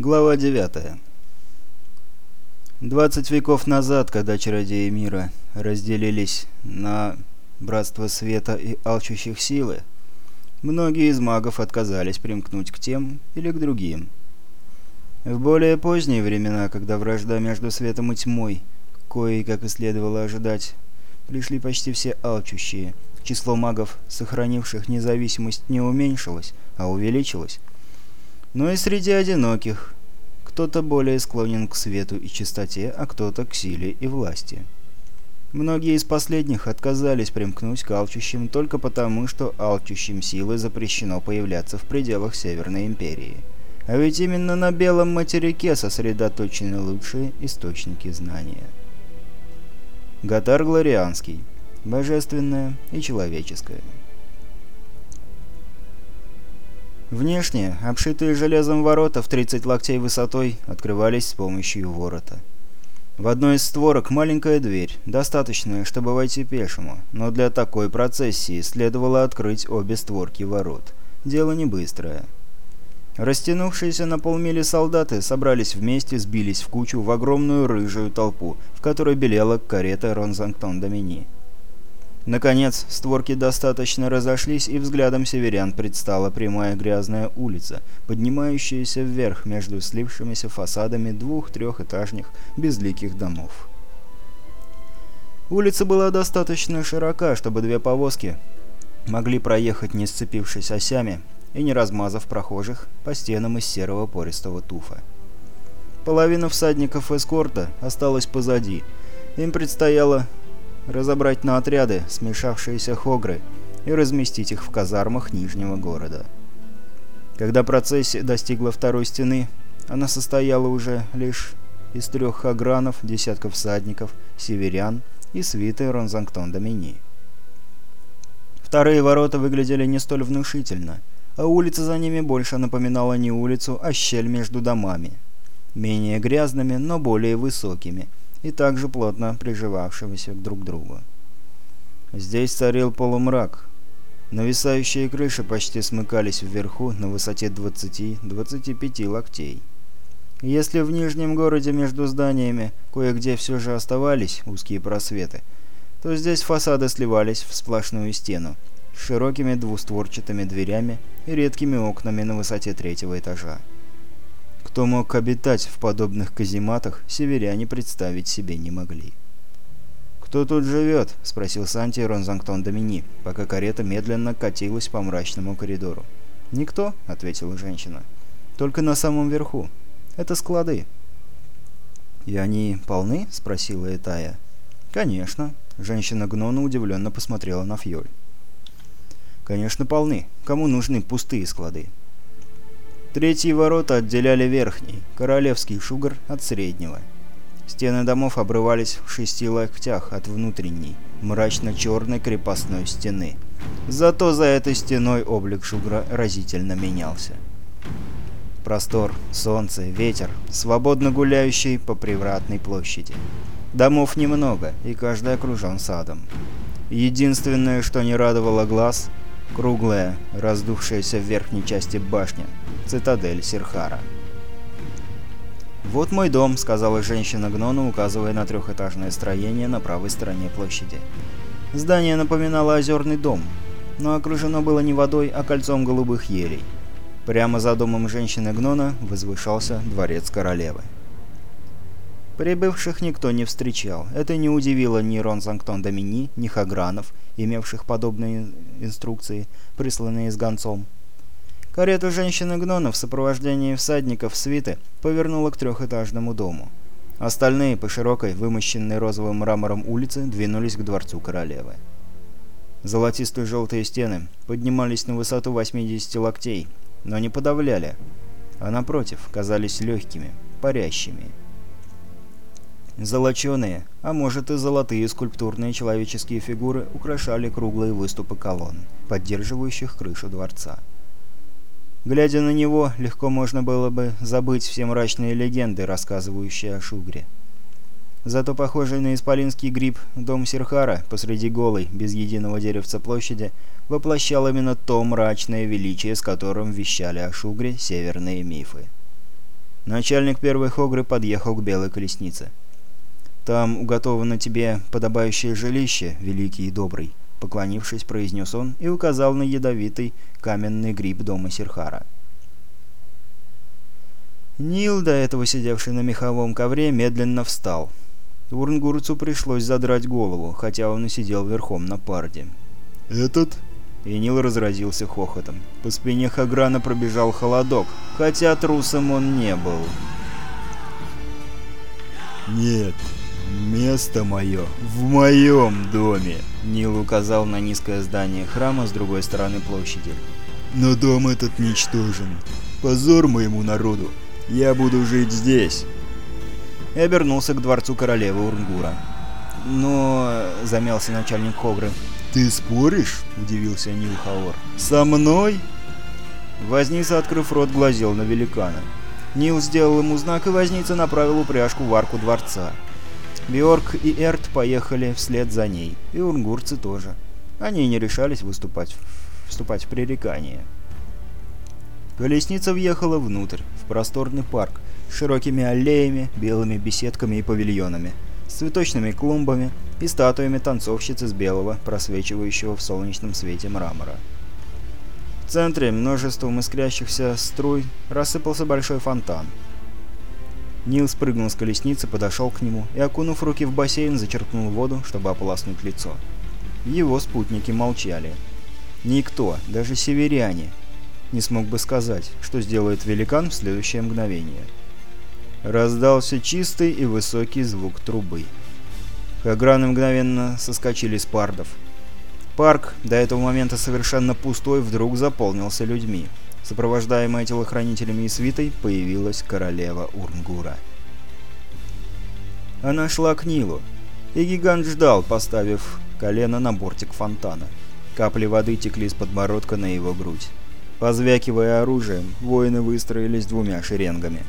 Глава 9. Двадцать веков назад, когда чародеи мира разделились на Братство Света и Алчущих Силы, многие из магов отказались примкнуть к тем или к другим. В более поздние времена, когда вражда между светом и тьмой, коей, как и следовало ожидать, пришли почти все алчущие, число магов, сохранивших независимость, не уменьшилось, а увеличилось, но и среди одиноких. Кто-то более склонен к свету и чистоте, а кто-то к силе и власти. Многие из последних отказались примкнуть к алчущим только потому, что алчущим силы запрещено появляться в пределах Северной Империи. А ведь именно на Белом материке сосредоточены лучшие источники знания. Гатар Глорианский. Божественное и человеческое. Внешне, обшитые железом ворота в 30 локтей высотой, открывались с помощью ворота. В одной из створок маленькая дверь, достаточная, чтобы войти пешему, но для такой процессии следовало открыть обе створки ворот. Дело не быстрое. Растянувшиеся на полмили солдаты собрались вместе, сбились в кучу в огромную рыжую толпу, в которой белела карета Ронзангтон-Домини. Наконец, створки достаточно разошлись, и взглядом северян предстала прямая грязная улица, поднимающаяся вверх между слившимися фасадами двух-трехэтажных безликих домов. Улица была достаточно широка, чтобы две повозки могли проехать, не сцепившись осями и не размазав прохожих по стенам из серого пористого туфа. Половина всадников эскорта осталась позади. Им предстояло разобрать на отряды смешавшиеся хогры и разместить их в казармах Нижнего города. Когда процессия достигла второй стены, она состояла уже лишь из трех хагранов, десятков всадников, северян и свиты Ронзангтон-Домини. Вторые ворота выглядели не столь внушительно, а улица за ними больше напоминала не улицу, а щель между домами. Менее грязными, но более высокими – и также плотно приживавшегося друг к другу. Здесь царил полумрак. Нависающие крыши почти смыкались вверху на высоте 20-25 локтей. Если в Нижнем городе между зданиями кое-где все же оставались узкие просветы, то здесь фасады сливались в сплошную стену с широкими двустворчатыми дверями и редкими окнами на высоте третьего этажа. Кто мог обитать в подобных казематах, северяне представить себе не могли. «Кто тут живет?» — спросил Санти Ронзангтон Домини, пока карета медленно катилась по мрачному коридору. «Никто», — ответила женщина. «Только на самом верху. Это склады». «И они полны?» — спросила Этая. «Конечно». Женщина Гнона удивленно посмотрела на Фьоль. «Конечно, полны. Кому нужны пустые склады?» Третьи ворота отделяли верхний, королевский шугар от среднего. Стены домов обрывались в шести локтях от внутренней, мрачно-черной крепостной стены. Зато за этой стеной облик шугра разительно менялся. Простор, солнце, ветер, свободно гуляющий по привратной площади. Домов немного, и каждый окружен садом. Единственное, что не радовало глаз — круглая, раздувшаяся в верхней части башня — цитадель Сирхара. «Вот мой дом», — сказала женщина Гнона, указывая на трехэтажное строение на правой стороне площади. Здание напоминало озерный дом, но окружено было не водой, а кольцом голубых елей. Прямо за домом женщины Гнона возвышался дворец королевы. Прибывших никто не встречал. Это не удивило ни Ронзангтон Домини, ни Хагранов, имевших подобные инструкции, присланные с гонцом. Карета женщины-гнона в сопровождении всадников свиты повернула к трехэтажному дому. Остальные по широкой, вымощенной розовым мрамором улице двинулись к дворцу королевы. Золотистые желтые стены поднимались на высоту 80 локтей, но не подавляли, а напротив казались легкими, парящими. Золоченые, а может и золотые скульптурные человеческие фигуры украшали круглые выступы колонн, поддерживающих крышу дворца. Глядя на него, легко можно было бы забыть все мрачные легенды, рассказывающие о Шугре. Зато похожий на исполинский гриб дом Сирхара посреди голой, без единого деревца площади, воплощал именно то мрачное величие, с которым вещали о Шугре северные мифы. Начальник первой Хогры подъехал к белой колеснице. «Там уготовано тебе подобающее жилище, великий и добрый», — поклонившись, произнес он и указал на ядовитый каменный гриб дома Сирхара. Нил, до этого сидевший на меховом ковре, медленно встал. Урнгурцу пришлось задрать голову, хотя он и сидел верхом на парде. «Этот?» И Нил разразился хохотом. По спине Хаграна пробежал холодок, хотя трусом он не был. «Нет, место мое в моем доме!» Нил указал на низкое здание храма с другой стороны площади. «Но дом этот ничтожен. Позор моему народу. Я буду жить здесь!» И обернулся к дворцу королевы Урнгура. «Но...» — замялся начальник Хогры. «Ты споришь?» — удивился Нил Хаор. «Со мной?» Возница, открыв рот, глазел на великана. Нил сделал ему знак, и Возница направил упряжку в арку дворца. Биорг и Эрт поехали вслед за ней, и урнгурцы тоже. Они не решались выступать, вступать в пререкание. Колесница въехала внутрь, в просторный парк, с широкими аллеями, белыми беседками и павильонами, с цветочными клумбами и статуями танцовщиц из белого, просвечивающего в солнечном свете мрамора. В центре множеством искрящихся струй рассыпался большой фонтан. Нил спрыгнул с колесницы, подошел к нему и, окунув руки в бассейн, зачерпнул воду, чтобы ополоснуть лицо. Его спутники молчали. Никто, даже северяне, не смог бы сказать, что сделает великан в следующее мгновение. Раздался чистый и высокий звук трубы. Хаграны мгновенно соскочили с пардов. Парк, до этого момента совершенно пустой, вдруг заполнился людьми. Сопровождаемая телохранителями и свитой, появилась королева Урнгура. Она шла к Нилу, и гигант ждал, поставив колено на бортик фонтана. Капли воды текли с подбородка на его грудь. Позвякивая оружием, воины выстроились двумя шеренгами.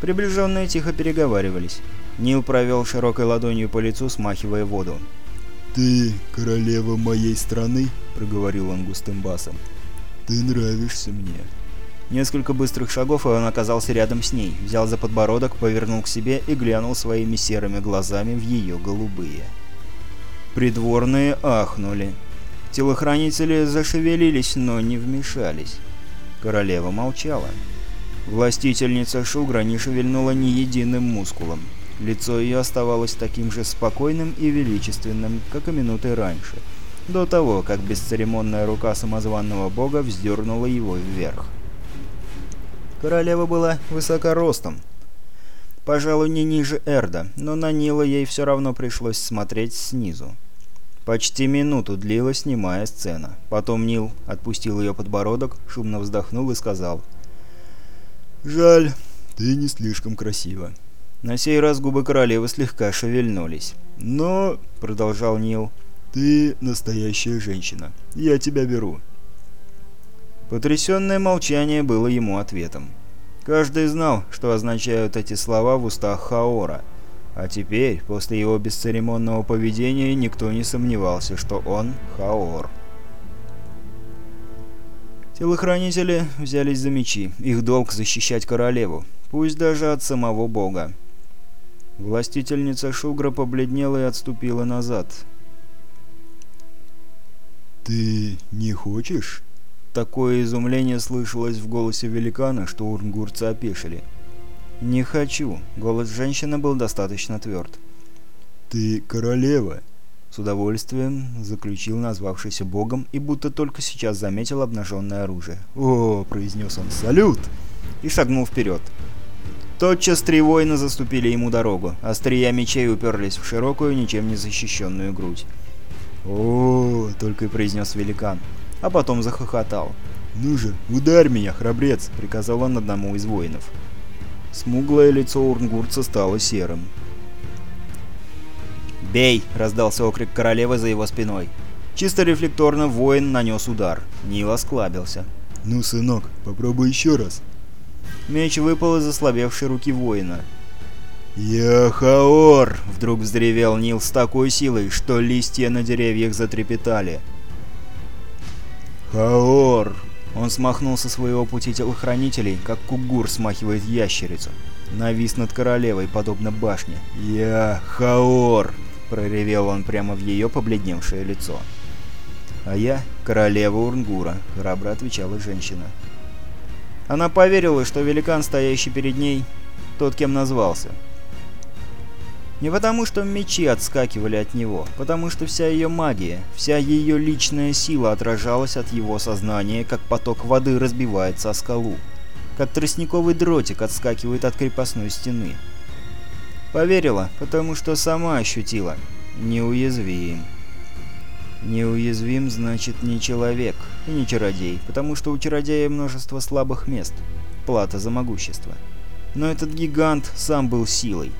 Приближенные тихо переговаривались. Нил провел широкой ладонью по лицу, смахивая воду. «Ты королева моей страны?» — проговорил он густым басом. «Ты нравишься мне». Несколько быстрых шагов, и он оказался рядом с ней, взял за подбородок, повернул к себе и глянул своими серыми глазами в ее голубые. Придворные ахнули. Телохранители зашевелились, но не вмешались. Королева молчала. Властительница Шугра не шевельнула ни единым мускулом. Лицо ее оставалось таким же спокойным и величественным, как и минуты раньше, до того, как бесцеремонная рука самозванного бога вздернула его вверх. Королева была высокоростом, пожалуй, не ниже Эрда, но на Нила ей все равно пришлось смотреть снизу. Почти минуту длилась немая сцена. Потом Нил отпустил ее подбородок, шумно вздохнул и сказал. «Жаль, ты не слишком красива». На сей раз губы королевы слегка шевельнулись. «Но», — продолжал Нил, — «ты настоящая женщина. Я тебя беру». Потрясенное молчание было ему ответом. Каждый знал, что означают эти слова в устах Хаора — а теперь, после его бесцеремонного поведения, никто не сомневался, что он Хаор. Телохранители взялись за мечи. Их долг защищать королеву, пусть даже от самого бога. Властительница Шугра побледнела и отступила назад. «Ты не хочешь?» Такое изумление слышалось в голосе великана, что урнгурцы опешили. «Не хочу». Голос женщины был достаточно тверд. «Ты королева?» С удовольствием заключил назвавшийся богом и будто только сейчас заметил обнаженное оружие. «О!» — произнес он. «Салют!» И шагнул вперед. Тотчас три воина заступили ему дорогу. Острия мечей уперлись в широкую, ничем не защищенную грудь. «О!» — только и произнес великан, а потом захохотал. «Ну же, ударь меня, храбрец!» — приказал он одному из воинов. Смуглое лицо урнгурца стало серым. «Бей!» — раздался окрик королевы за его спиной. Чисто рефлекторно воин нанес удар. Нил осклабился. «Ну, сынок, попробуй еще раз». Меч выпал из ослабевшей руки воина. «Я Хаор!» — вдруг взревел Нил с такой силой, что листья на деревьях затрепетали. «Хаор! Он смахнул со своего пути телохранителей, как кугур смахивает ящерицу. Навис над королевой, подобно башне. «Я Хаор!» — проревел он прямо в ее побледневшее лицо. «А я королева Урнгура», — храбро отвечала женщина. Она поверила, что великан, стоящий перед ней, тот, кем назвался. Не потому, что мечи отскакивали от него, потому что вся ее магия, вся ее личная сила отражалась от его сознания, как поток воды разбивается о скалу, как тростниковый дротик отскакивает от крепостной стены. Поверила, потому что сама ощутила. Неуязвим. Неуязвим значит не человек и не чародей, потому что у чародея множество слабых мест. Плата за могущество. Но этот гигант сам был силой.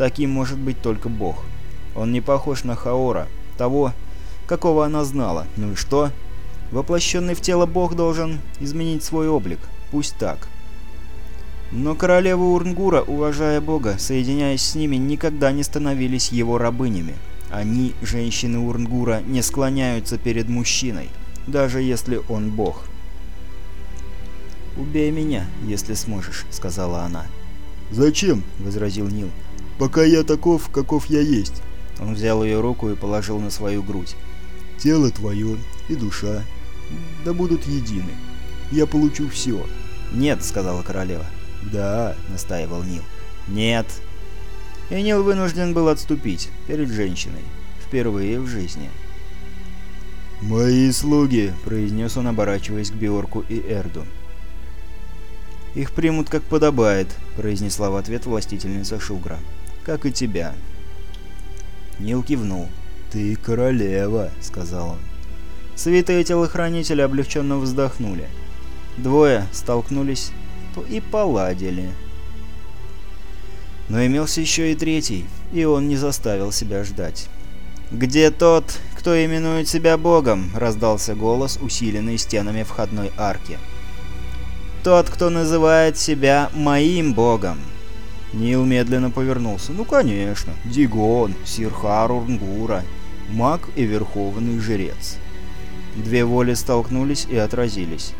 Таким может быть только Бог. Он не похож на Хаора, того, какого она знала. Ну и что? Воплощенный в тело Бог должен изменить свой облик. Пусть так. Но королева Урнгура, уважая Бога, соединяясь с ними, никогда не становились его рабынями. Они, женщины Урнгура, не склоняются перед мужчиной, даже если он Бог. «Убей меня, если сможешь», — сказала она. «Зачем?» — возразил Нил пока я таков, каков я есть». Он взял ее руку и положил на свою грудь. «Тело твое и душа, да будут едины. Я получу все». «Нет», — сказала королева. «Да», — настаивал Нил. «Нет». И Нил вынужден был отступить перед женщиной. Впервые в жизни. «Мои слуги», — произнес он, оборачиваясь к Биорку и Эрду. «Их примут как подобает», — произнесла в ответ властительница Шугра как и тебя». Нил кивнул. «Ты королева», — сказал он. Святые телохранители облегченно вздохнули. Двое столкнулись и поладили. Но имелся еще и третий, и он не заставил себя ждать. «Где тот, кто именует себя Богом?» — раздался голос, усиленный стенами входной арки. «Тот, кто называет себя моим Богом!» Нил медленно повернулся. «Ну, конечно. Дигон, Сирхар Урнгура, маг и верховный жрец». Две воли столкнулись и отразились.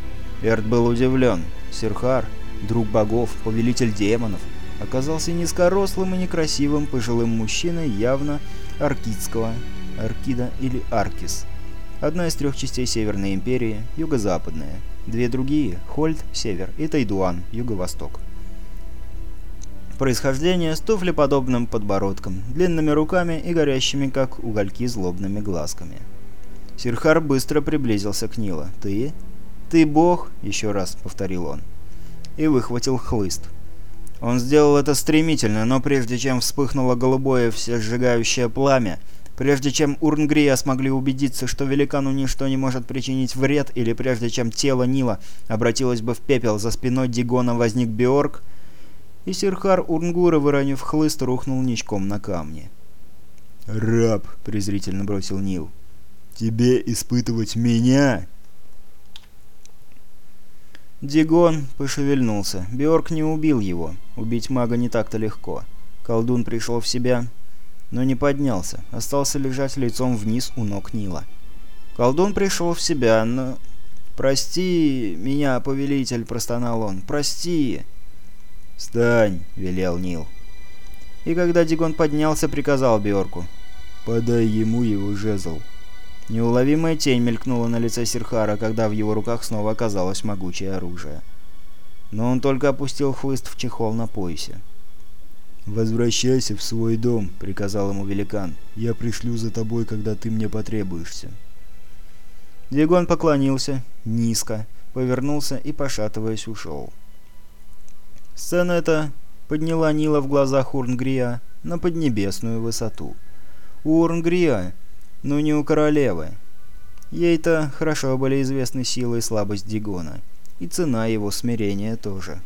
Эрт был удивлен. Сирхар, друг богов, повелитель демонов, оказался низкорослым и некрасивым пожилым мужчиной явно аркидского, Аркида или Аркис. Одна из трех частей Северной Империи, юго-западная. Две другие – Хольд, север, и Тайдуан, юго-восток происхождения с туфлеподобным подбородком, длинными руками и горящими, как угольки, злобными глазками. Сирхар быстро приблизился к Нила. «Ты? Ты бог?» — еще раз повторил он. И выхватил хлыст. Он сделал это стремительно, но прежде чем вспыхнуло голубое всесжигающее пламя, прежде чем Урнгрия смогли убедиться, что великану ничто не может причинить вред, или прежде чем тело Нила обратилось бы в пепел, за спиной Дигона возник Биорг — и Сирхар Урнгура, выронив хлыст, рухнул ничком на камни. «Раб!» — презрительно бросил Нил. «Тебе испытывать меня?» Дигон пошевельнулся. Биорг не убил его. Убить мага не так-то легко. Колдун пришел в себя, но не поднялся. Остался лежать лицом вниз у ног Нила. Колдун пришел в себя, но... «Прости меня, повелитель!» — простонал он. «Прости!» «Встань!» — велел Нил. И когда Дигон поднялся, приказал Биорку. «Подай ему его жезл». Неуловимая тень мелькнула на лице Сирхара, когда в его руках снова оказалось могучее оружие. Но он только опустил хлыст в чехол на поясе. «Возвращайся в свой дом», — приказал ему великан. «Я пришлю за тобой, когда ты мне потребуешься». Дигон поклонился, низко, повернулся и, пошатываясь, ушел. Сцена эта подняла Нила в глазах Урнгрия на поднебесную высоту. У Урнгрия, но не у королевы. Ей-то хорошо были известны силы и слабость Дигона, и цена его смирения тоже.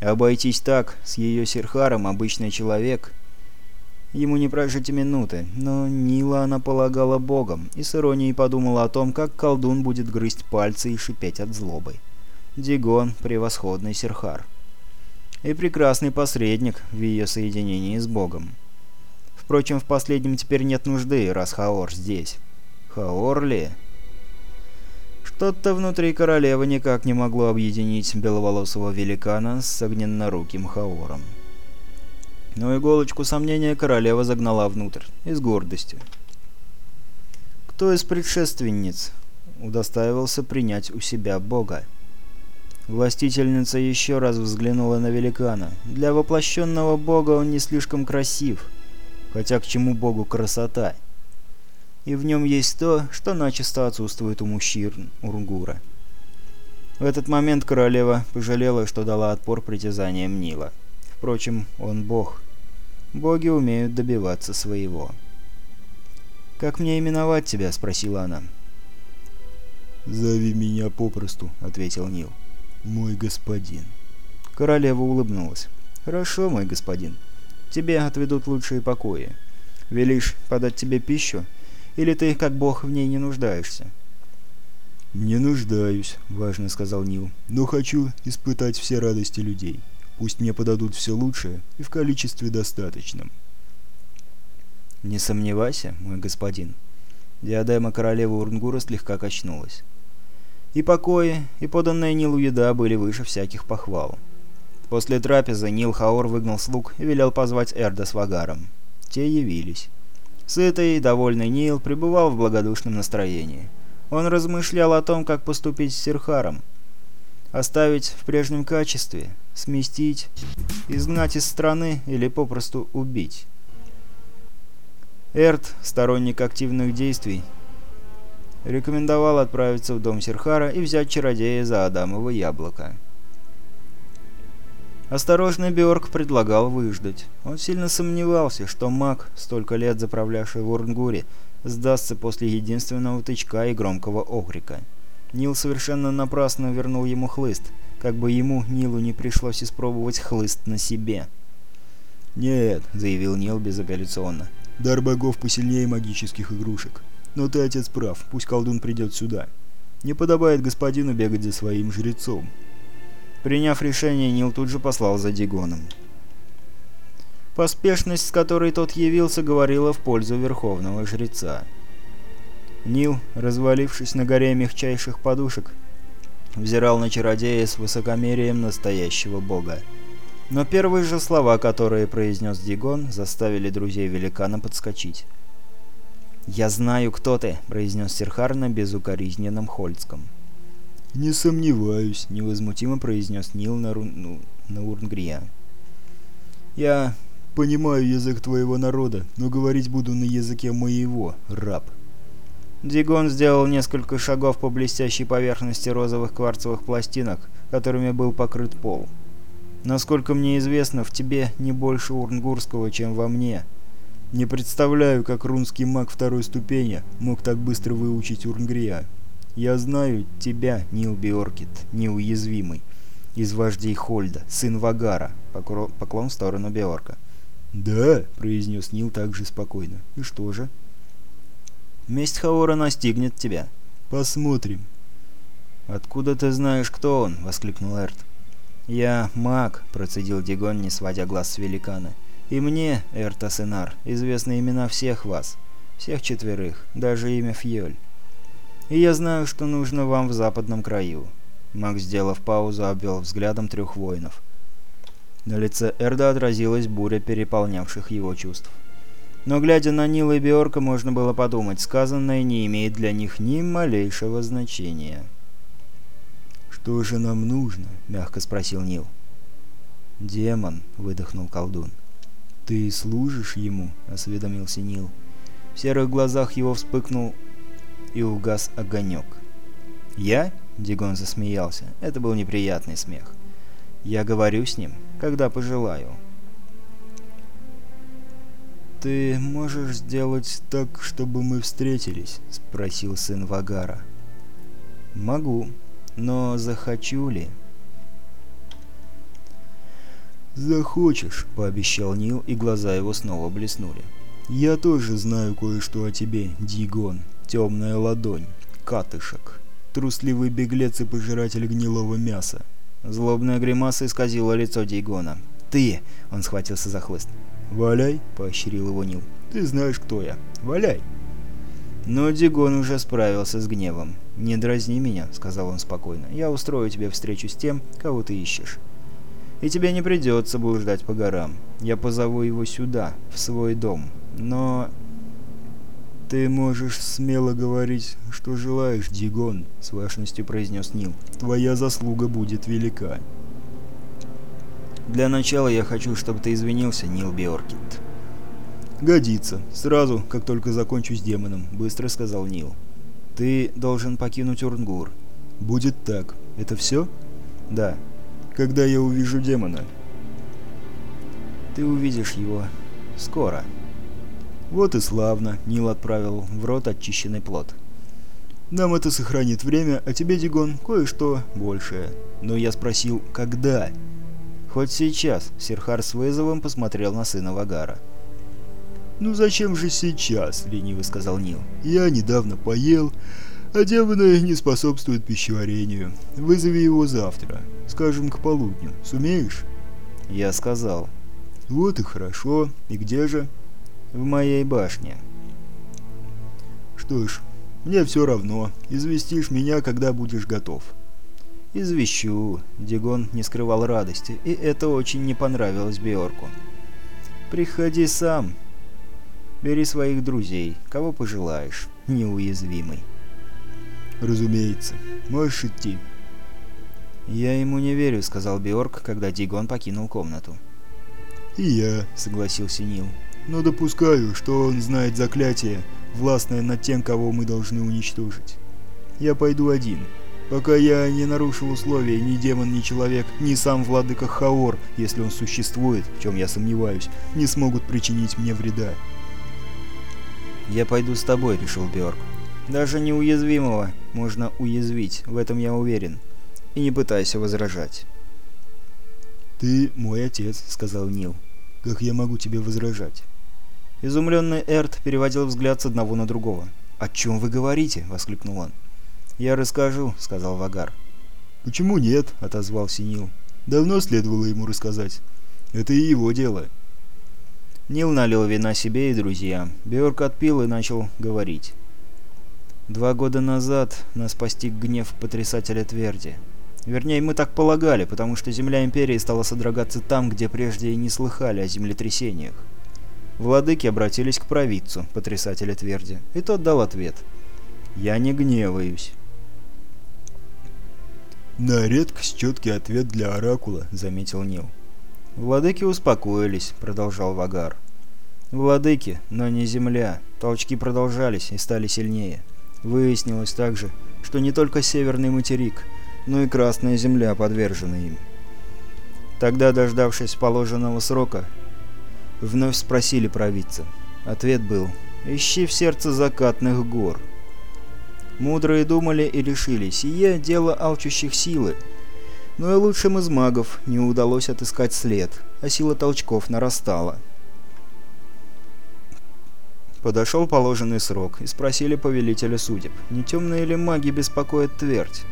Обойтись так с ее Сирхаром обычный человек... Ему не прожить и минуты, но Нила она полагала богом, и с иронией подумала о том, как колдун будет грызть пальцы и шипеть от злобы. Дигон — превосходный Сирхар и прекрасный посредник в ее соединении с Богом. Впрочем, в последнем теперь нет нужды, раз Хаор здесь. Хаор ли? Что-то внутри королевы никак не могло объединить беловолосого великана с огненноруким Хаором. Но иголочку сомнения королева загнала внутрь, и с гордостью. Кто из предшественниц удостаивался принять у себя Бога? Властительница еще раз взглянула на великана. Для воплощенного Бога он не слишком красив. Хотя к чему Богу красота? И в нем есть то, что начисто отсутствует у мужчин Ургура. В этот момент королева пожалела, что дала отпор притязаниям Нила. Впрочем, он бог. Боги умеют добиваться своего. «Как мне именовать тебя?» — спросила она. «Зови меня попросту», — ответил Нил. «Мой господин». Королева улыбнулась. «Хорошо, мой господин. Тебе отведут лучшие покои. Велишь подать тебе пищу? Или ты, как бог, в ней не нуждаешься?» «Не нуждаюсь», — важно сказал Нил. «Но хочу испытать все радости людей». Пусть мне подадут все лучшее и в количестве достаточном. «Не сомневайся, мой господин». Диадема королевы Урнгура слегка качнулась. И покои, и поданная Нилу еда были выше всяких похвал. После трапезы Нил Хаор выгнал слуг и велел позвать Эрда с Вагаром. Те явились. Сытый и довольный Нил пребывал в благодушном настроении. Он размышлял о том, как поступить с Сирхаром. Оставить в прежнем качестве, сместить, изгнать из страны или попросту убить. Эрт, сторонник активных действий, рекомендовал отправиться в дом Серхара и взять чародея за Адамово яблоко. Осторожный Бjорк предлагал выждать. Он сильно сомневался, что маг, столько лет заправлявший в Урнгуре, сдастся после единственного тычка и громкого окрика. Нил совершенно напрасно вернул ему хлыст, как бы ему, Нилу, не пришлось испробовать хлыст на себе. «Нет», — заявил Нил безапелляционно, — «дар богов посильнее магических игрушек. Но ты, отец, прав, пусть колдун придет сюда. Не подобает господину бегать за своим жрецом». Приняв решение, Нил тут же послал за Дигоном. Поспешность, с которой тот явился, говорила в пользу верховного жреца. Нил, развалившись на горе мягчайших подушек, взирал на чародея с высокомерием настоящего бога. Но первые же слова, которые произнес Дигон, заставили друзей великана подскочить. «Я знаю, кто ты», — произнес Серхар на безукоризненном Хольцком. «Не сомневаюсь», — невозмутимо произнес Нил на, ру... ну, на Урнгрия. «Я понимаю язык твоего народа, но говорить буду на языке моего, раб». Дигон сделал несколько шагов по блестящей поверхности розовых кварцевых пластинок, которыми был покрыт пол. «Насколько мне известно, в тебе не больше урнгурского, чем во мне. Не представляю, как рунский маг второй ступени мог так быстро выучить урнгрия. Я знаю тебя, Нил Биоркит, неуязвимый, из вождей Хольда, сын Вагара», — поклон в сторону Биорка. «Да», — произнес Нил также спокойно. «И что же?» Месть Хаора настигнет тебя. Посмотрим. Откуда ты знаешь, кто он? воскликнул Эрт. Я маг, процедил Дигон, не сводя глаз с великана. И мне, Эрт Асенар, известны имена всех вас. Всех четверых, даже имя Фьёль. И я знаю, что нужно вам в западном краю. Маг, сделав паузу, обвел взглядом трех воинов. На лице Эрда отразилась буря переполнявших его чувств. Но глядя на Нила и Биорка, можно было подумать, сказанное не имеет для них ни малейшего значения. «Что же нам нужно?» — мягко спросил Нил. «Демон», — выдохнул колдун. «Ты служишь ему?» — осведомился Нил. В серых глазах его вспыхнул и угас огонек. «Я?» — Дигон засмеялся. Это был неприятный смех. «Я говорю с ним, когда пожелаю». «Ты можешь сделать так, чтобы мы встретились?» — спросил сын Вагара. «Могу, но захочу ли?» «Захочешь», — пообещал Нил, и глаза его снова блеснули. «Я тоже знаю кое-что о тебе, Дигон. Темная ладонь, катышек, трусливый беглец и пожиратель гнилого мяса». Злобная гримаса исказила лицо Дигона. «Ты!» — он схватился за хлыст. «Валяй», — поощрил его «Ты знаешь, кто я. Валяй». Но Дигон уже справился с гневом. «Не дразни меня», — сказал он спокойно. «Я устрою тебе встречу с тем, кого ты ищешь. И тебе не придется блуждать по горам. Я позову его сюда, в свой дом. Но...» «Ты можешь смело говорить, что желаешь, Дигон», — с важностью произнес Нил. «Твоя заслуга будет велика». «Для начала я хочу, чтобы ты извинился, Нил Биоркит». «Годится. Сразу, как только закончу с демоном», — быстро сказал Нил. «Ты должен покинуть Урнгур». «Будет так. Это все?» «Да». «Когда я увижу демона?» «Ты увидишь его скоро». «Вот и славно», — Нил отправил в рот очищенный плод. «Нам это сохранит время, а тебе, Дигон, кое-что большее». Но я спросил, когда? «Хоть сейчас», — Серхар с вызовом посмотрел на сына Вагара. «Ну зачем же сейчас?» — лениво сказал Нил. «Я недавно поел, а демоны не способствуют пищеварению. Вызови его завтра, скажем, к полудню. Сумеешь?» «Я сказал». «Вот и хорошо. И где же?» в моей башне. Что ж, мне все равно. Известишь меня, когда будешь готов. Извещу. Дигон не скрывал радости, и это очень не понравилось Биорку. Приходи сам. Бери своих друзей, кого пожелаешь. Неуязвимый. Разумеется. Можешь идти. «Я ему не верю», — сказал Биорк, когда Дигон покинул комнату. «И я», — согласился Нил но допускаю, что он знает заклятие, властное над тем, кого мы должны уничтожить. Я пойду один. Пока я не нарушил условия, ни демон, ни человек, ни сам владыка Хаор, если он существует, в чем я сомневаюсь, не смогут причинить мне вреда. «Я пойду с тобой», — решил Бjörk. «Даже неуязвимого можно уязвить, в этом я уверен. И не пытайся возражать». «Ты мой отец», — сказал Нил. «Как я могу тебе возражать?» Изумленный Эрт переводил взгляд с одного на другого. «О чем вы говорите?» — воскликнул он. «Я расскажу», — сказал Вагар. «Почему нет?» — отозвался Нил. «Давно следовало ему рассказать. Это и его дело». Нил налил вина себе и друзьям. Бjörk отпил и начал говорить. «Два года назад нас постиг гнев потрясателя Тверди. Вернее, мы так полагали, потому что земля Империи стала содрогаться там, где прежде и не слыхали о землетрясениях. Владыки обратились к провидцу, потрясателя тверди, и тот дал ответ. «Я не гневаюсь». «На редкость четкий ответ для Оракула», — заметил Нил. «Владыки успокоились», — продолжал Вагар. «Владыки, но не земля. Толчки продолжались и стали сильнее. Выяснилось также, что не только Северный материк, но и Красная Земля подвержены им. Тогда, дождавшись положенного срока, Вновь спросили провидца. Ответ был «Ищи в сердце закатных гор». Мудрые думали и решили, сие дело алчущих силы. Но и лучшим из магов не удалось отыскать след, а сила толчков нарастала. Подошел положенный срок и спросили повелителя судеб, не темные ли маги беспокоят твердь.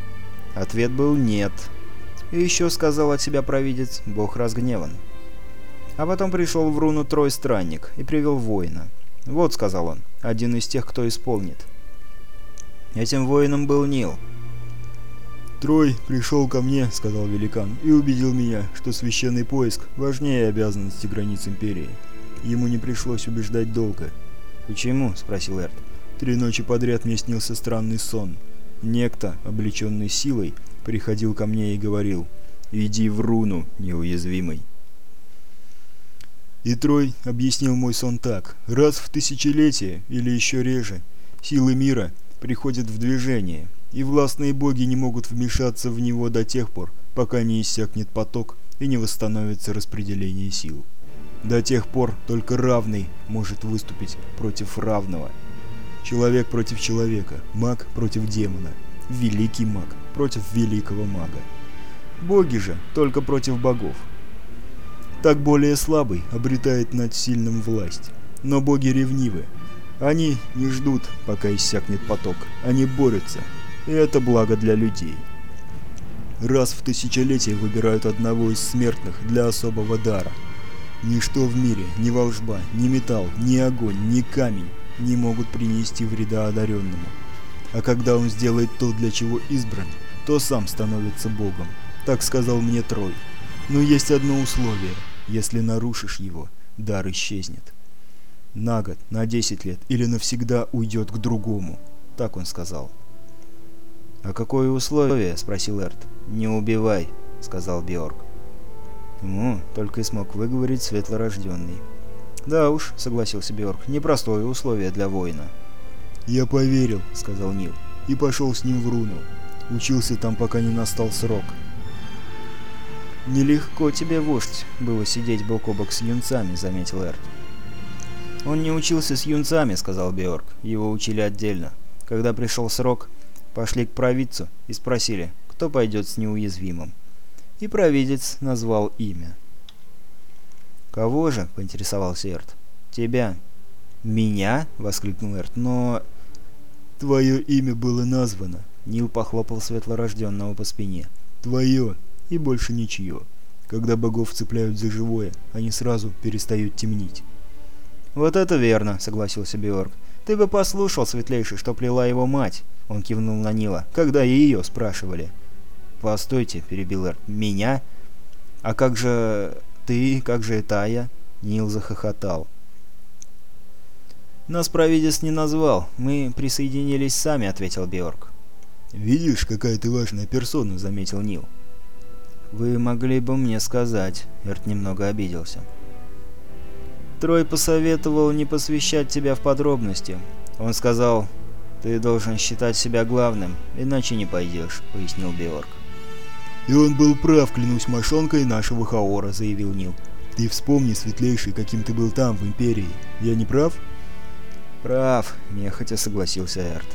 Ответ был «нет». И еще сказал от себя провидец, бог разгневан. А потом пришел в руну Трой Странник и привел воина. «Вот», — сказал он, — «один из тех, кто исполнит». Этим воином был Нил. «Трой пришел ко мне», — сказал великан, — «и убедил меня, что священный поиск важнее обязанности границ Империи. Ему не пришлось убеждать долго». «Почему?» — спросил Эрт. «Три ночи подряд мне снился странный сон. Некто, облеченный силой, приходил ко мне и говорил, «Иди в руну, неуязвимый». И Трой объяснил мой сон так. Раз в тысячелетие, или еще реже, силы мира приходят в движение, и властные боги не могут вмешаться в него до тех пор, пока не иссякнет поток и не восстановится распределение сил. До тех пор только равный может выступить против равного. Человек против человека, маг против демона, великий маг против великого мага. Боги же только против богов. Так более слабый обретает над сильным власть. Но боги ревнивы. Они не ждут, пока иссякнет поток. Они борются. И это благо для людей. Раз в тысячелетие выбирают одного из смертных для особого дара. Ничто в мире, ни волжба, ни металл, ни огонь, ни камень не могут принести вреда одаренному. А когда он сделает то, для чего избран, то сам становится богом. Так сказал мне Трой. Но есть одно условие. Если нарушишь его, дар исчезнет. На год, на 10 лет или навсегда уйдет к другому. Так он сказал. «А какое условие?» — спросил Эрт. «Не убивай», — сказал Бьорк. «Ну, только и смог выговорить светлорожденный». «Да уж», — согласился Бьорк, — «непростое условие для воина». «Я поверил», — сказал Нил, — «и пошел с ним в руну. Учился там, пока не настал срок». «Нелегко тебе, вождь, было сидеть бок о бок с юнцами», — заметил Эрт. «Он не учился с юнцами», — сказал Бьорк. «Его учили отдельно. Когда пришел срок, пошли к провидцу и спросили, кто пойдет с неуязвимым. И провидец назвал имя. «Кого же?» — поинтересовался Эрт. «Тебя». «Меня?» — воскликнул Эрт. «Но...» «Твое имя было названо», — Нил похлопал светлорожденного по спине. «Твое и больше ничье. Когда богов цепляют за живое, они сразу перестают темнить». «Вот это верно», — согласился Биорг. «Ты бы послушал, светлейший, что плела его мать», — он кивнул на Нила, — «когда ее спрашивали». «Постойте», — перебил Эрт, — «меня? А как же ты, как же Тая?» Нил захохотал. «Нас провидец не назвал. Мы присоединились сами», — ответил Биорг. «Видишь, какая ты важная персона», — заметил Нил. «Вы могли бы мне сказать», — Эрт немного обиделся. Трой посоветовал не посвящать тебя в подробности. Он сказал, ты должен считать себя главным, иначе не пойдешь, пояснил Биорг. И он был прав, клянусь мошонкой нашего Хаора, заявил Нил. Ты вспомни, светлейший, каким ты был там, в Империи. Я не прав? Прав, нехотя согласился Эрт.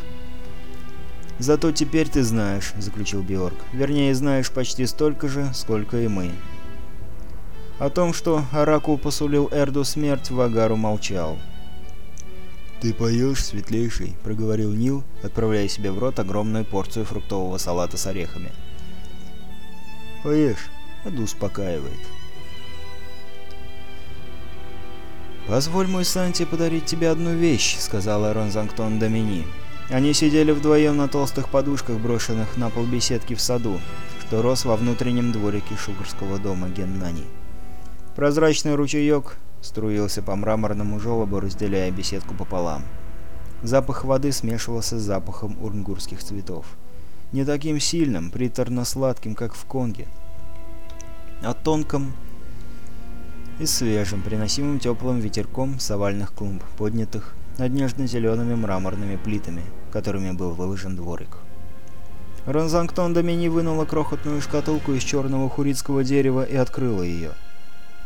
«Зато теперь ты знаешь», — заключил Биорг. «Вернее, знаешь почти столько же, сколько и мы». О том, что Оракул посулил Эрду смерть, Вагару молчал. «Ты поешь, светлейший», — проговорил Нил, отправляя себе в рот огромную порцию фруктового салата с орехами. «Поешь, это успокаивает». «Позволь, мой Санти, подарить тебе одну вещь», — сказала Ронзангтон Домини. Они сидели вдвоем на толстых подушках, брошенных на пол беседки в саду, что рос во внутреннем дворике шугарского дома Геннани. Прозрачный ручеек струился по мраморному желобу, разделяя беседку пополам. Запах воды смешивался с запахом урнгурских цветов. Не таким сильным, приторно-сладким, как в Конге, а тонким и свежим, приносимым теплым ветерком с овальных клумб, поднятых над нежно-зелеными мраморными плитами, которыми был выложен дворик. Ронзангтон Домини вынула крохотную шкатулку из черного хурицкого дерева и открыла ее.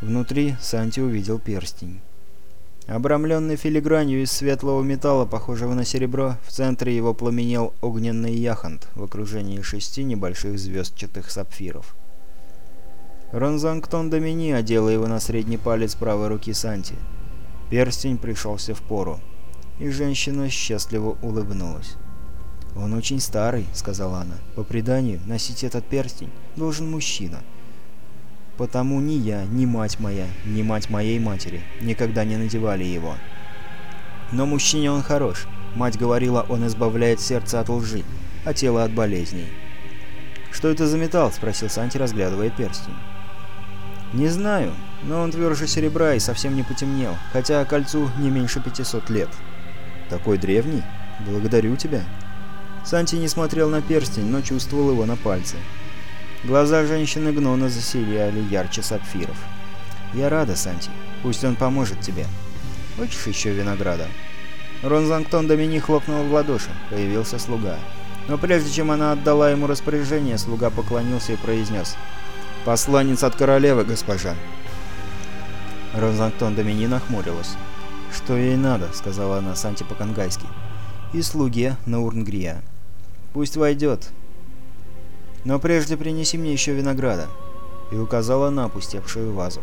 Внутри Санти увидел перстень. Обрамленный филигранью из светлого металла, похожего на серебро, в центре его пламенел огненный яхонт в окружении шести небольших звездчатых сапфиров. Ронзангтон Домини одела его на средний палец правой руки Санти. Перстень пришелся в пору, и женщина счастливо улыбнулась. «Он очень старый», — сказала она. «По преданию, носить этот перстень должен мужчина». Потому ни я, ни мать моя, ни мать моей матери никогда не надевали его. Но мужчине он хорош. Мать говорила, он избавляет сердце от лжи, а тело от болезней. «Что это за металл?» – спросил Санти, разглядывая перстень. «Не знаю, но он тверже серебра и совсем не потемнел, хотя кольцу не меньше 500 лет». «Такой древний? Благодарю тебя». Санти не смотрел на перстень, но чувствовал его на пальце. Глаза женщины Гнона засияли ярче сапфиров. «Я рада, Санти. Пусть он поможет тебе. Хочешь еще винограда?» Ронзангтон Домини хлопнул в ладоши. Появился слуга. Но прежде чем она отдала ему распоряжение, слуга поклонился и произнес. «Посланец от королевы, госпожа!» Ронзангтон Домини нахмурилась. «Что ей надо?» — сказала она Санти по-кангайски. «И слуге на Урнгрия. Пусть войдет. Но прежде принеси мне еще винограда», и указала на опустевшую вазу.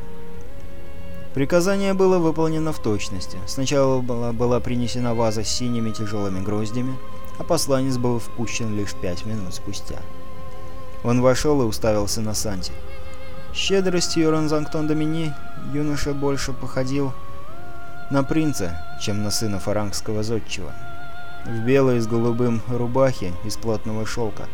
Приказание было выполнено в точности. Сначала была, была принесена ваза с синими тяжелыми гроздями, а посланец был впущен лишь пять минут спустя. Он вошел и уставился на Санти. Щедростью Ронзангтон Домини юноша больше походил на принца, чем на сына фарангского зодчего. в белой с голубым рубахе из плотного шелка,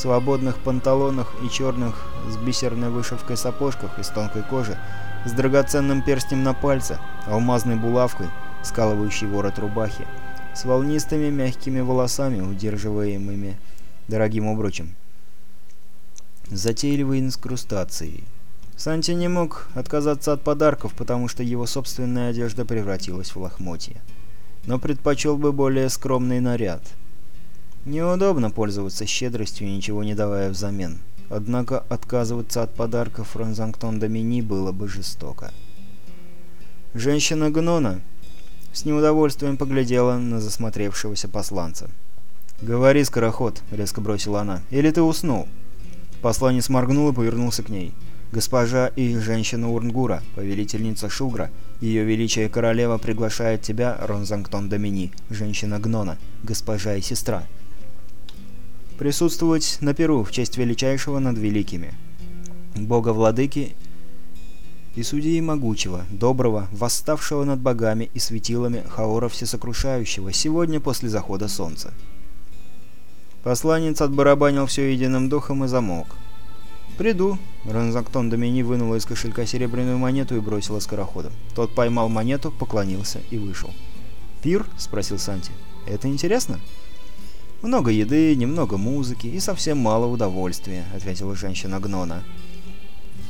свободных панталонах и черных с бисерной вышивкой сапожках из тонкой кожи, с драгоценным перстнем на пальце, алмазной булавкой, скалывающей ворот рубахи, с волнистыми мягкими волосами, удерживаемыми дорогим обручем, затейливой инскрустацией. Санти не мог отказаться от подарков, потому что его собственная одежда превратилась в лохмотья. Но предпочел бы более скромный наряд. Неудобно пользоваться щедростью, ничего не давая взамен. Однако отказываться от подарков Ронзангтон Домини было бы жестоко. Женщина Гнона с неудовольствием поглядела на засмотревшегося посланца. «Говори, скороход», — резко бросила она, — «или ты уснул?» Посланец моргнул и повернулся к ней. «Госпожа и женщина Урнгура, повелительница Шугра, ее величие королева приглашает тебя, Ронзангтон Домини, женщина Гнона, госпожа и сестра, присутствовать на Перу в честь величайшего над великими, бога-владыки и судьи могучего, доброго, восставшего над богами и светилами Хаора Всесокрушающего сегодня после захода солнца». Посланец отбарабанил все единым духом и замолк. «Приду». Ранзактон Домини вынула из кошелька серебряную монету и бросила скороходом. Тот поймал монету, поклонился и вышел. «Пир?» — спросил Санти. «Это интересно?» «Много еды, немного музыки и совсем мало удовольствия», — ответила женщина Гнона.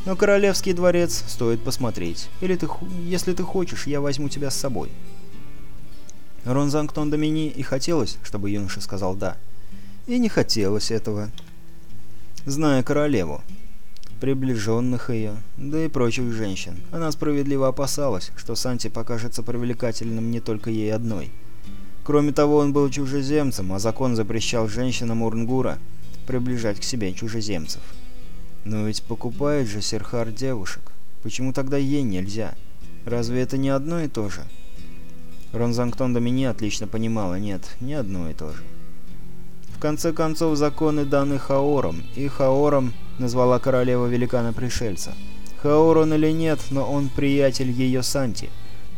«Но королевский дворец стоит посмотреть. Или ты, если ты хочешь, я возьму тебя с собой». Ронзангтон Домини и хотелось, чтобы юноша сказал «да». И не хотелось этого, зная королеву приближенных ее, да и прочих женщин. Она справедливо опасалась, что Санти покажется привлекательным не только ей одной. Кроме того, он был чужеземцем, а закон запрещал женщинам Урнгура приближать к себе чужеземцев. Но ведь покупает же Серхар девушек. Почему тогда ей нельзя? Разве это не одно и то же? Ронзангтон Домини отлично понимала, нет, не одно и то же. В конце концов, законы даны Хаором, и Хаором назвала королева великана-пришельца. Хаор он или нет, но он приятель ее Санти.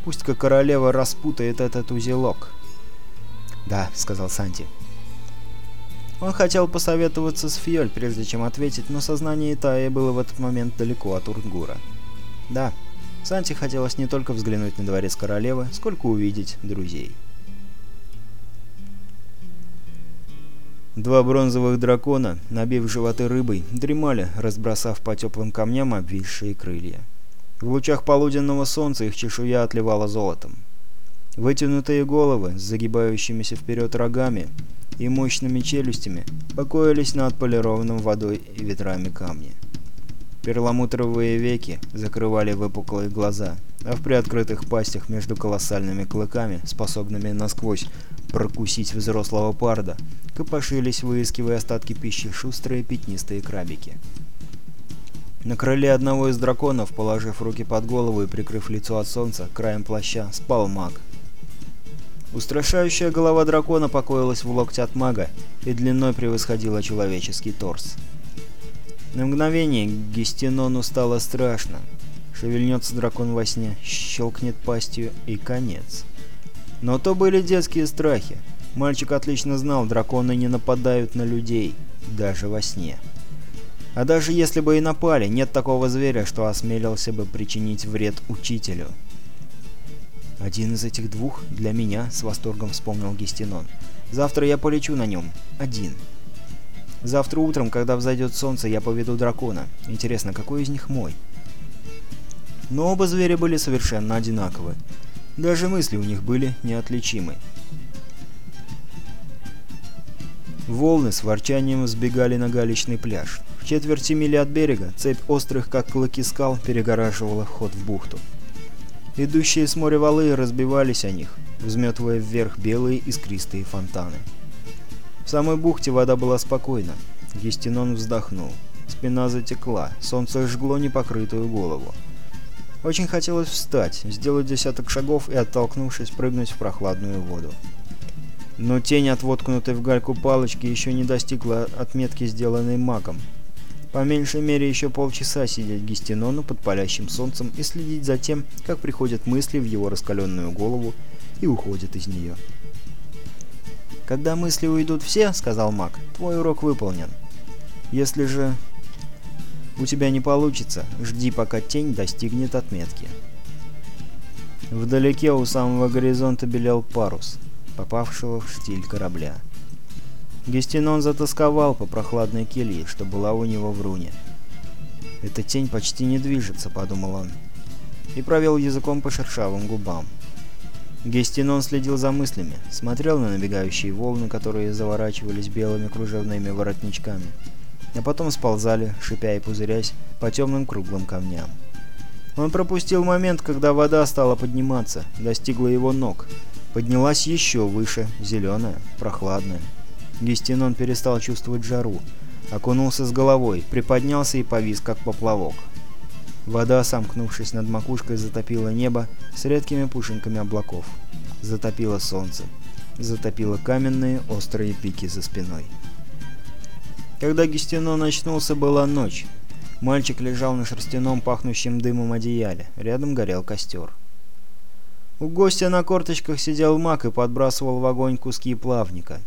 Пусть-ка королева распутает этот узелок. «Да», — сказал Санти. Он хотел посоветоваться с Фьоль, прежде чем ответить, но сознание Итаи было в этот момент далеко от Урнгура. «Да». Санти хотелось не только взглянуть на дворец королевы, сколько увидеть друзей. Два бронзовых дракона, набив животы рыбой, дремали, разбросав по теплым камням обвисшие крылья. В лучах полуденного солнца их чешуя отливала золотом. Вытянутые головы с загибающимися вперед рогами и мощными челюстями покоились на отполированном водой и ветрами камне. Перламутровые веки закрывали выпуклые глаза, а в приоткрытых пастях между колоссальными клыками, способными насквозь прокусить взрослого парда, копошились, выискивая остатки пищи, шустрые пятнистые крабики. На крыле одного из драконов, положив руки под голову и прикрыв лицо от солнца, краем плаща, спал маг. Устрашающая голова дракона покоилась в локте от мага и длиной превосходила человеческий торс. На мгновение Гестинону стало страшно. Шевельнется дракон во сне, щелкнет пастью и конец. Но то были детские страхи. Мальчик отлично знал, драконы не нападают на людей, даже во сне. А даже если бы и напали, нет такого зверя, что осмелился бы причинить вред учителю. «Один из этих двух для меня», — с восторгом вспомнил Гестинон. «Завтра я полечу на нем. Один». Завтра утром, когда взойдет солнце, я поведу дракона. Интересно, какой из них мой? Но оба зверя были совершенно одинаковы. Даже мысли у них были неотличимы. Волны с ворчанием сбегали на галечный пляж. В четверти мили от берега цепь острых, как клыки скал, перегораживала вход в бухту. Идущие с моря валы разбивались о них, взметывая вверх белые искристые фонтаны. В самой бухте вода была спокойна. Гестинон вздохнул. Спина затекла, солнце жгло непокрытую голову. Очень хотелось встать, сделать десяток шагов и, оттолкнувшись, прыгнуть в прохладную воду. Но тень от воткнутой в гальку палочки еще не достигла отметки, сделанной магом. По меньшей мере еще полчаса сидеть Гестинону под палящим солнцем и следить за тем, как приходят мысли в его раскаленную голову и уходят из нее. «Когда мысли уйдут все, — сказал маг, — твой урок выполнен. Если же у тебя не получится, жди, пока тень достигнет отметки». Вдалеке у самого горизонта белел парус, попавшего в штиль корабля. Гестинон затасковал по прохладной келье, что была у него в руне. «Эта тень почти не движется», — подумал он, и провел языком по шершавым губам. Гестинон следил за мыслями, смотрел на набегающие волны, которые заворачивались белыми кружевными воротничками, а потом сползали, шипя и пузырясь, по темным круглым камням. Он пропустил момент, когда вода стала подниматься, достигла его ног, поднялась еще выше, зеленая, прохладная. Гестинон перестал чувствовать жару, окунулся с головой, приподнялся и повис, как поплавок. Вода, сомкнувшись над макушкой, затопила небо с редкими пушинками облаков. Затопила солнце. Затопила каменные острые пики за спиной. Когда Гестинон очнулся, была ночь. Мальчик лежал на шерстяном, пахнущем дымом одеяле. Рядом горел костер. У гостя на корточках сидел маг и подбрасывал в огонь куски плавника.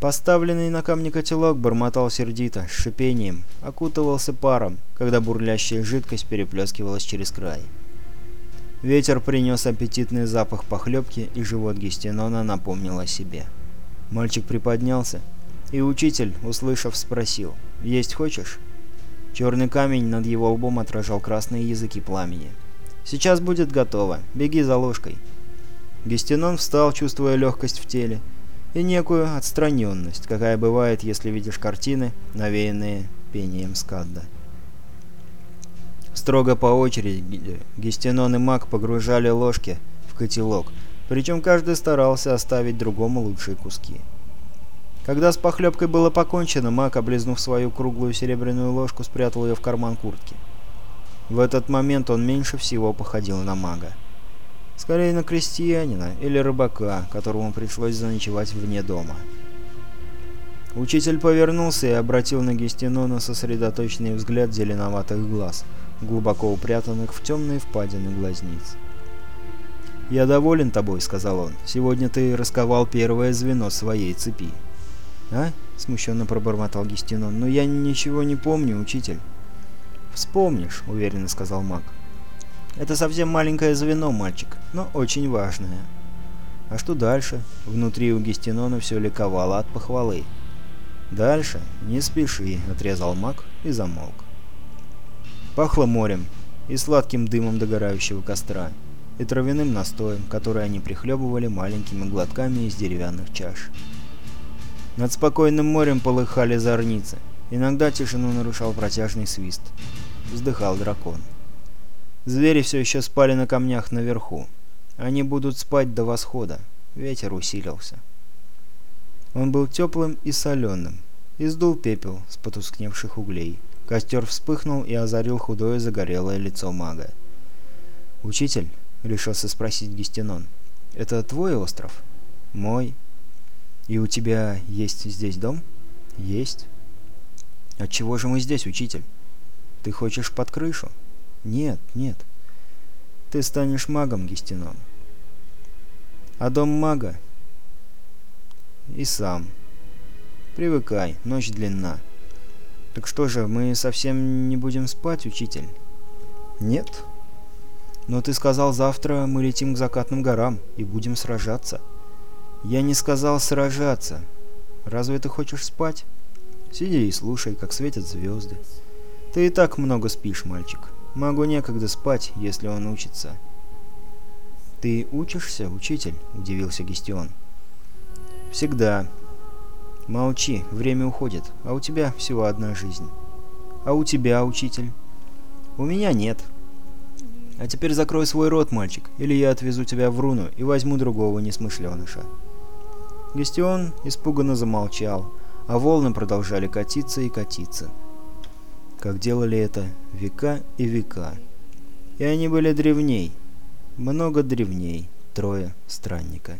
Поставленный на камне котелок бормотал сердито, с шипением, окутывался паром, когда бурлящая жидкость переплескивалась через край. Ветер принес аппетитный запах похлебки, и живот Гестинона напомнил о себе. Мальчик приподнялся, и учитель, услышав, спросил «Есть хочешь?». Черный камень над его лбом отражал красные языки пламени. «Сейчас будет готово. Беги за ложкой». Гестинон встал, чувствуя легкость в теле, и некую отстраненность, какая бывает, если видишь картины, навеянные пением Скадда. Строго по очереди Гестинон и Маг погружали ложки в котелок, причем каждый старался оставить другому лучшие куски. Когда с похлебкой было покончено, Маг, облизнув свою круглую серебряную ложку, спрятал ее в карман куртки. В этот момент он меньше всего походил на мага. Скорее на крестьянина или рыбака, которому пришлось заночевать вне дома. Учитель повернулся и обратил на Гестинона сосредоточенный взгляд зеленоватых глаз, глубоко упрятанных в темные впадины глазниц. «Я доволен тобой», — сказал он. «Сегодня ты расковал первое звено своей цепи». «А?» — смущенно пробормотал Гестинон. «Но я ничего не помню, учитель». «Вспомнишь», — уверенно сказал маг. Это совсем маленькое звено, мальчик, но очень важное. А что дальше? Внутри у Гестинона все ликовало от похвалы. «Дальше? Не спеши», — отрезал маг и замолк. Пахло морем и сладким дымом догорающего костра, и травяным настоем, который они прихлебывали маленькими глотками из деревянных чаш. Над спокойным морем полыхали зорницы. Иногда тишину нарушал протяжный свист. Вздыхал дракон. Звери все еще спали на камнях наверху. Они будут спать до восхода. Ветер усилился. Он был теплым и соленым. И сдул пепел с потускневших углей. Костер вспыхнул и озарил худое загорелое лицо мага. «Учитель?» — решился спросить Гестинон. «Это твой остров?» «Мой». «И у тебя есть здесь дом?» «Есть». «Отчего же мы здесь, учитель?» «Ты хочешь под крышу?» Нет, нет. Ты станешь магом, Гестинон. А дом мага? И сам. Привыкай, ночь длинна. Так что же, мы совсем не будем спать, учитель? Нет. Но ты сказал, завтра мы летим к закатным горам и будем сражаться. Я не сказал сражаться. Разве ты хочешь спать? Сиди и слушай, как светят звезды. Ты и так много спишь, мальчик. Магу некогда спать, если он учится. «Ты учишься, учитель?» – удивился Гестион. «Всегда. Молчи, время уходит, а у тебя всего одна жизнь. А у тебя, учитель?» «У меня нет». «А теперь закрой свой рот, мальчик, или я отвезу тебя в руну и возьму другого несмышленыша». Гестион испуганно замолчал, а волны продолжали катиться и катиться как делали это века и века. И они были древней, много древней, трое странника.